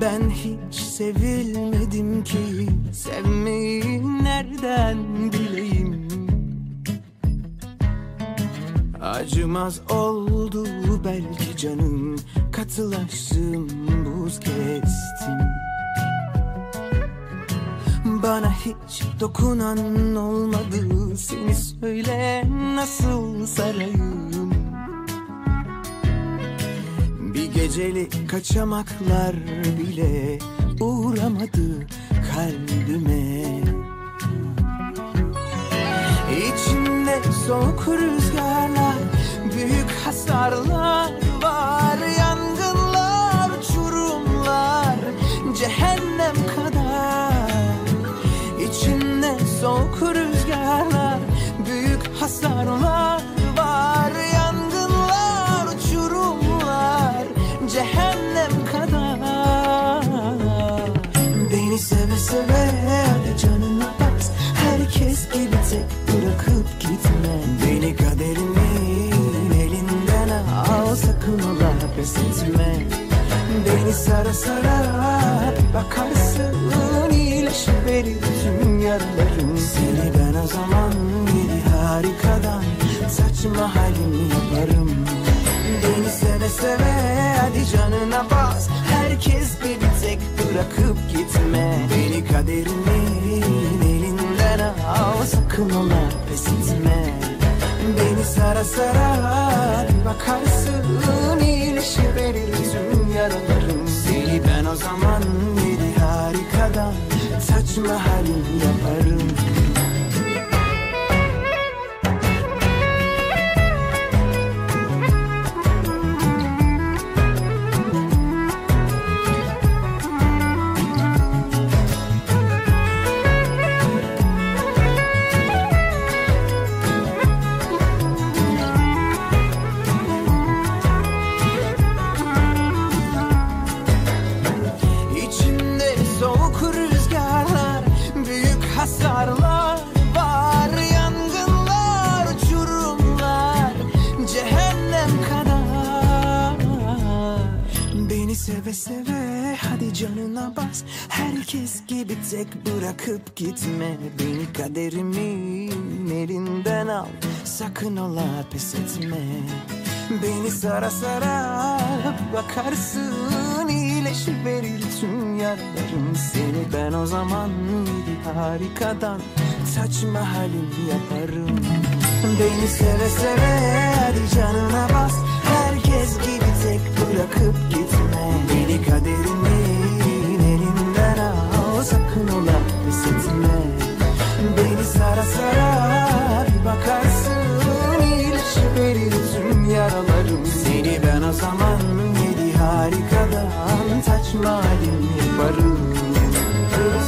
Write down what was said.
Ben hiç sevilmedim ki. Sevmeyi nereden bileyim? Acımaz oldu belki canım. Katılaştım buz kestim. Bana hiç dokunan olmadı. Seni söyle nasıl sarayım Bir gecelik kaçamaklar bile uğramadı kalbime. İçinde soğuk rüzgarlar, büyük hasarlar Beni seve seve canına bas Herkes gibi tek bırakıp gitme. Beni kaderimin elinden al Sakın ola pes etme. Beni sara sara bakarsın iyileşiverir tüm yaralarım Seni ben o zaman yedi harikadan Saçma halimi yaparım. Beni seve seve hadi canına bas Herkes gibi tek bırakıp gitme Beni kaderimin elinden al. Sakın ola pes etme Beni sara sara bir bakarsın. İyileşiverir tüm yaralarım. Seni ben o zaman yedi harikadan Saçma halim yaparım hasarlar var Yangınlar, uçurumlar, cehennem kadar. Beni seve seve hadi canına bas. Herkes gibi tek bırakıp gitme. Beni kaderimin elinden al. Sakın ola pes etme Beni sara sara bakarsın iyileşiverir tüm yaralarım Seni. Ben o zaman yedi harikadan saçma halim yaparım. Beni seve seve hadi yaralarım. Seni ben o zaman yedi harikada Antaç malim yaparım Kız